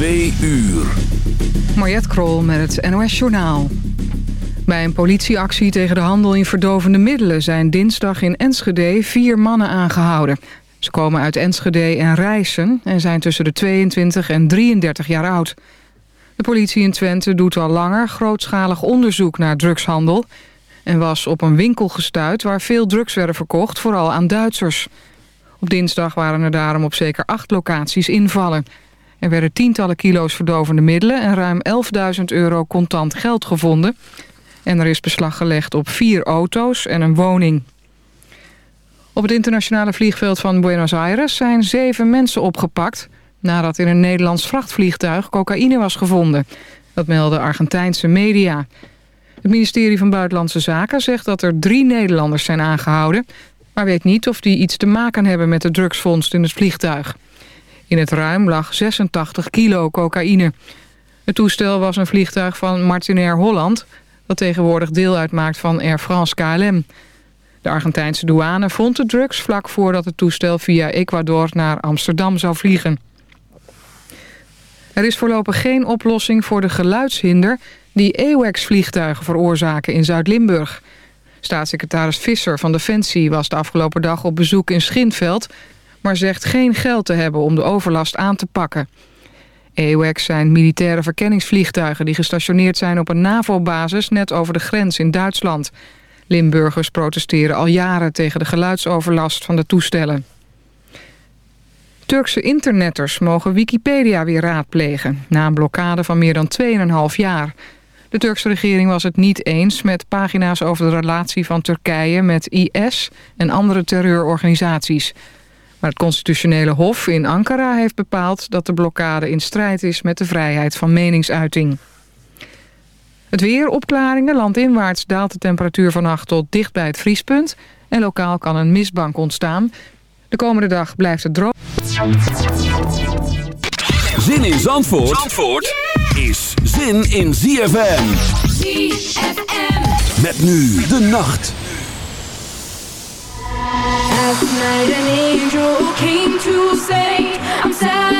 Twee uur. Mariette Krol met het NOS Journaal. Bij een politieactie tegen de handel in verdovende middelen... zijn dinsdag in Enschede vier mannen aangehouden. Ze komen uit Enschede en Rijssen... en zijn tussen de 22 en 33 jaar oud. De politie in Twente doet al langer grootschalig onderzoek naar drugshandel... en was op een winkel gestuurd waar veel drugs werden verkocht... vooral aan Duitsers. Op dinsdag waren er daarom op zeker acht locaties invallen... Er werden tientallen kilo's verdovende middelen en ruim 11.000 euro contant geld gevonden. En er is beslag gelegd op vier auto's en een woning. Op het internationale vliegveld van Buenos Aires zijn zeven mensen opgepakt... nadat in een Nederlands vrachtvliegtuig cocaïne was gevonden. Dat melden Argentijnse media. Het ministerie van Buitenlandse Zaken zegt dat er drie Nederlanders zijn aangehouden... maar weet niet of die iets te maken hebben met de drugsvondst in het vliegtuig. In het ruim lag 86 kilo cocaïne. Het toestel was een vliegtuig van Martinair Holland... dat tegenwoordig deel uitmaakt van Air France KLM. De Argentijnse douane vond de drugs vlak voordat het toestel via Ecuador naar Amsterdam zou vliegen. Er is voorlopig geen oplossing voor de geluidshinder die AWACS-vliegtuigen veroorzaken in Zuid-Limburg. Staatssecretaris Visser van Defensie was de afgelopen dag op bezoek in Schinveld maar zegt geen geld te hebben om de overlast aan te pakken. AWACS zijn militaire verkenningsvliegtuigen die gestationeerd zijn op een NAVO-basis net over de grens in Duitsland. Limburgers protesteren al jaren tegen de geluidsoverlast van de toestellen. Turkse internetters mogen Wikipedia weer raadplegen... na een blokkade van meer dan 2,5 jaar. De Turkse regering was het niet eens met pagina's over de relatie van Turkije... met IS en andere terreurorganisaties. Maar het constitutionele hof in Ankara heeft bepaald... dat de blokkade in strijd is met de vrijheid van meningsuiting. Het weer, opklaringen, landinwaarts daalt de temperatuur vannacht tot dicht bij het vriespunt... en lokaal kan een mistbank ontstaan. De komende dag blijft het droog. Zin in Zandvoort, Zandvoort is zin in ZFM. ZFM. Met nu de nacht. Last night an angel came to say, I'm sad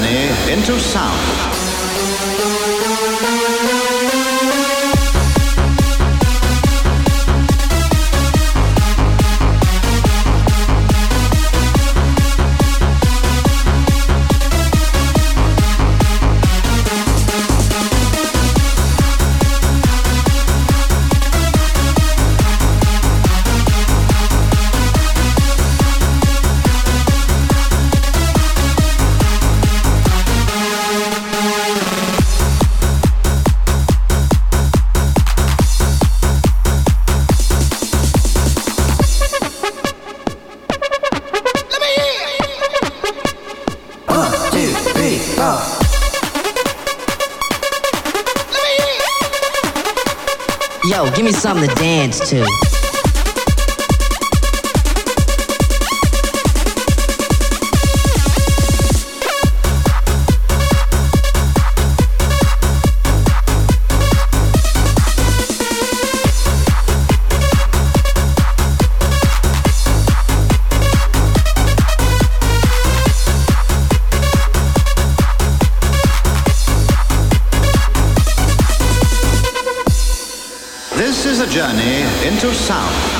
Journey into sound. Dance to. Journey into sound.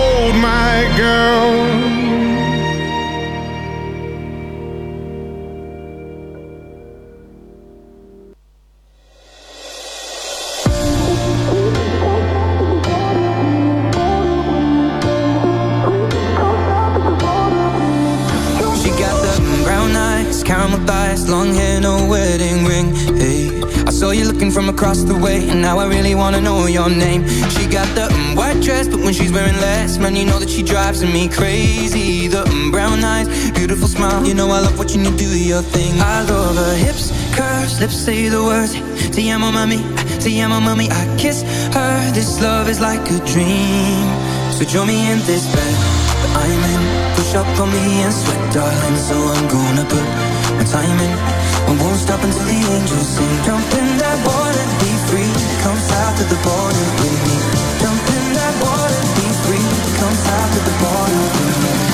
Te amo, mami, te amo, mami. I kiss her. This love is like a dream. So join me in this bed that I'm in. Push up on me and sweat, darling. So I'm gonna put my time in. I won't stop until the angels sing. Jump in that water, be free. Come south to the border with me. Jump in that water, be free. Come south to the border with me.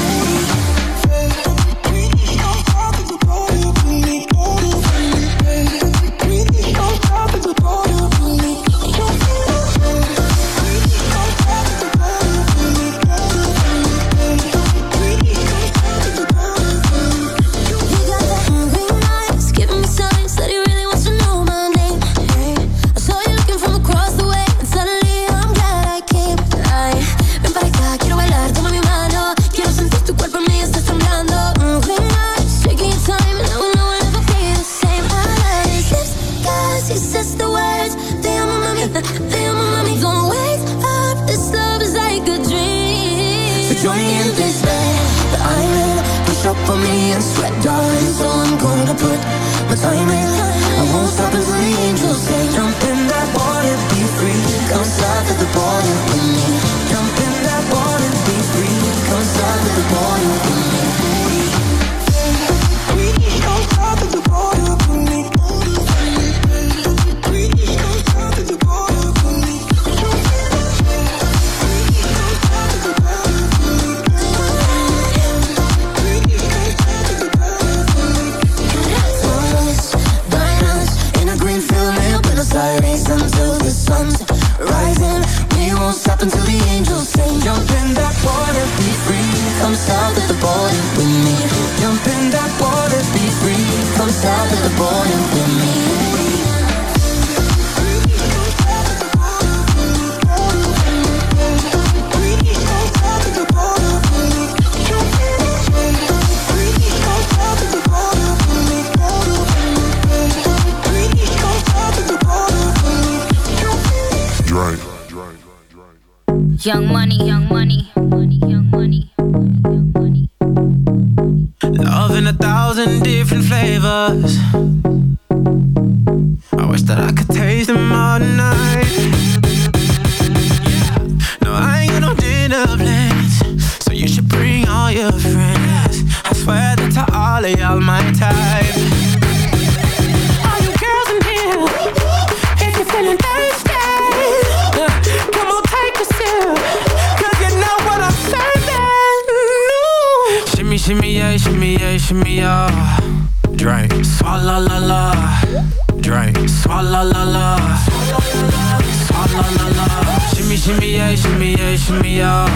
Yeah, shimmy, yeah, shimmy, yeah.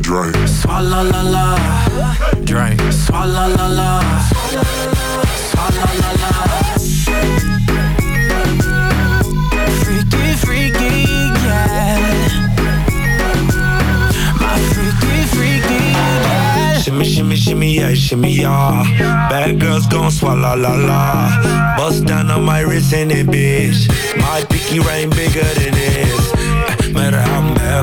Drake. Swalla la la. Drink, swalla la la. Swalla la la. Freaky, freaky, yeah. My freaky, freaky, yeah. Shimmy, shimmy, shimmy, yeah, shimmy, yeah. Bad girls gon' swallow la la. Bust down on my wrist in it, bitch. My pinky ring bigger than this.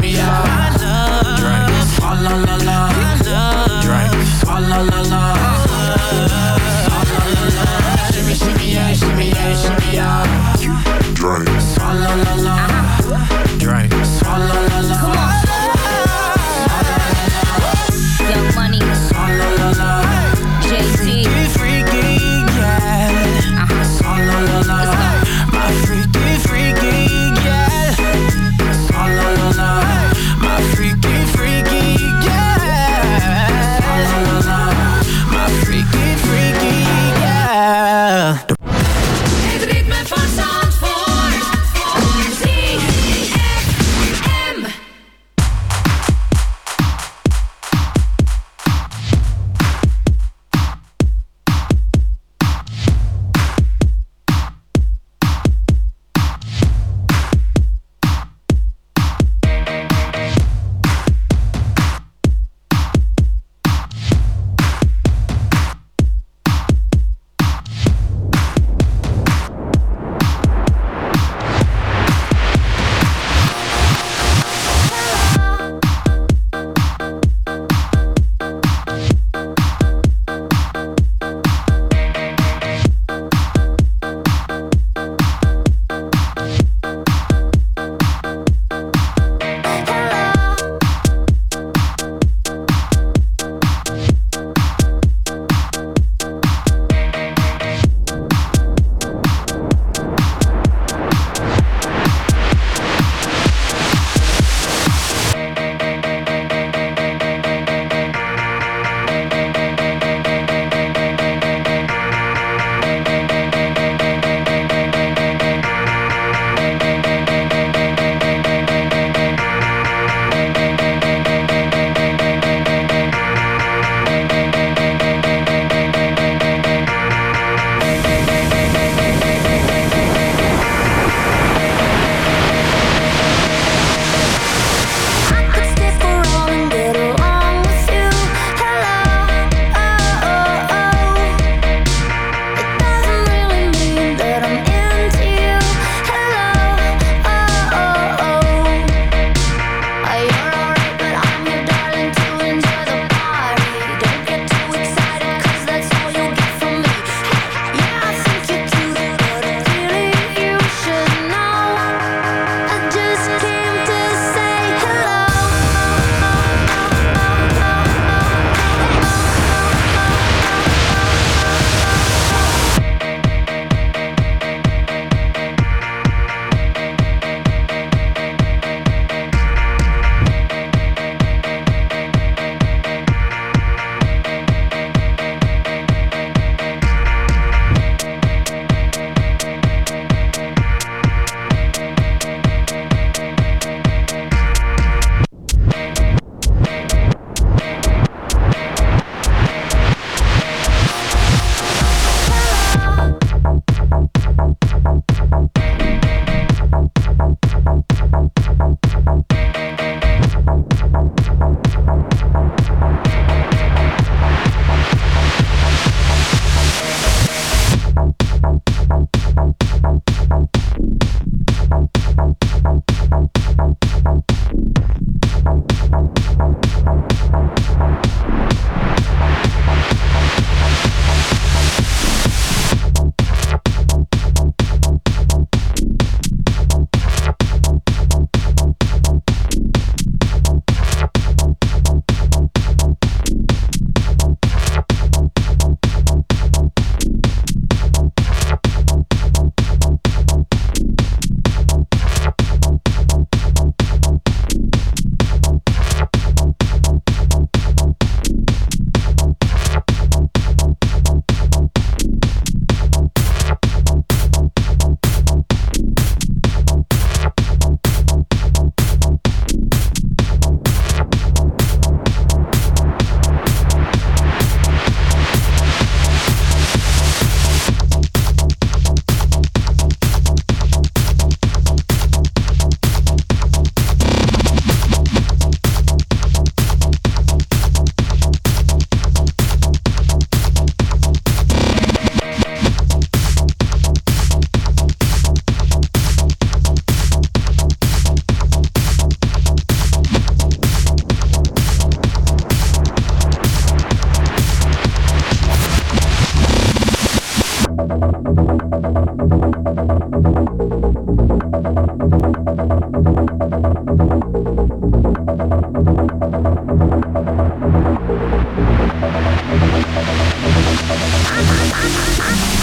yeah, shimmy, ハハハハ!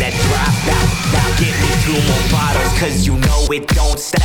that drop out. Now get me two more bottles, cause you know it don't stop.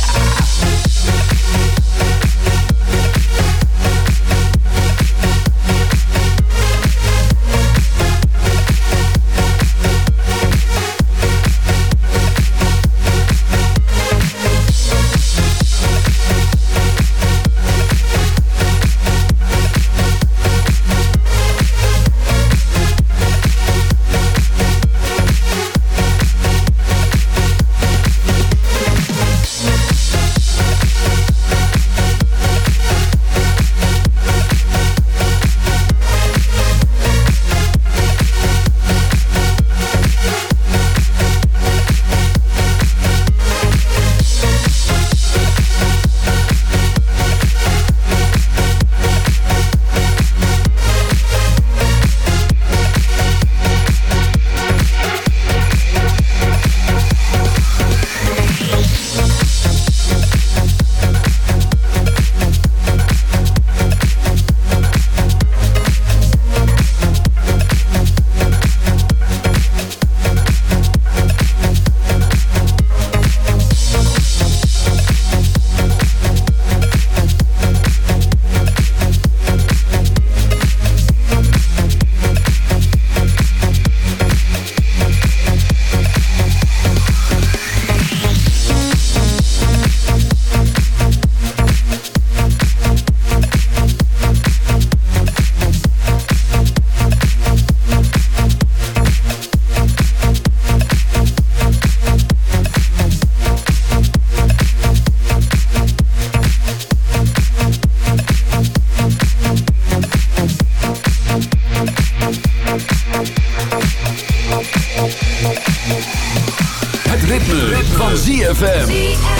ZFM.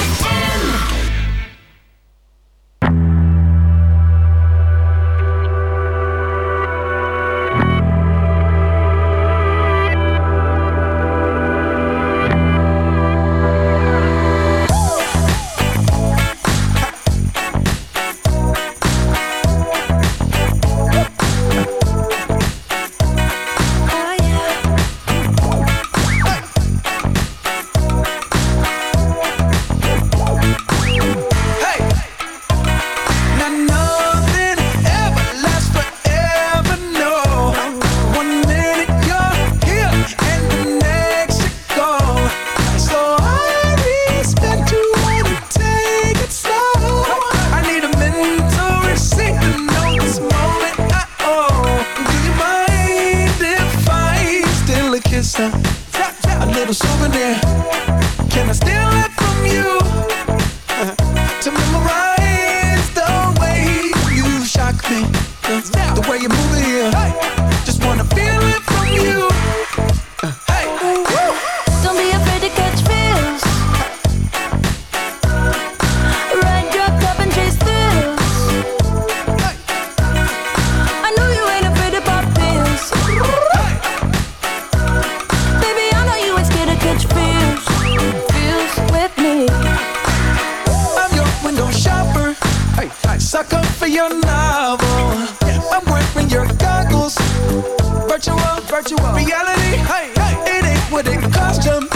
It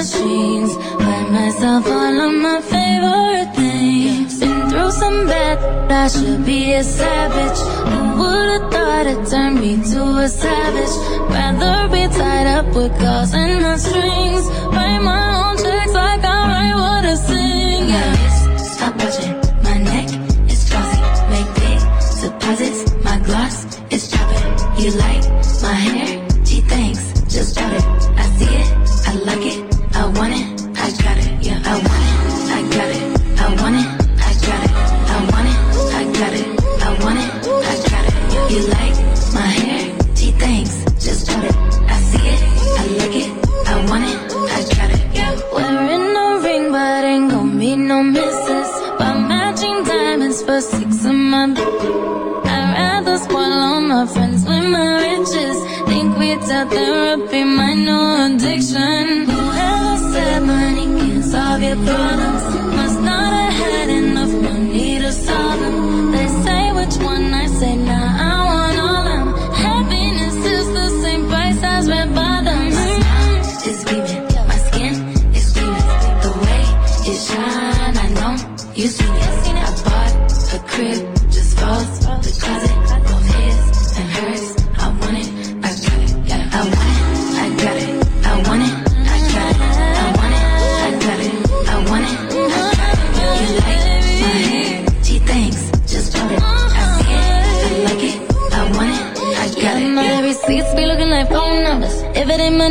machines. Buy myself all of my favorite things. Been through some bad, I should be a savage. Who would've thought it turned me to a savage? Rather be tied up with calls and my strings. Write my own checks like I write what I sing. Yeah. Stop watching. My neck is glossy. Make big deposits. My gloss is chopping. You like my hair?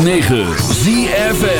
106.9 ZFN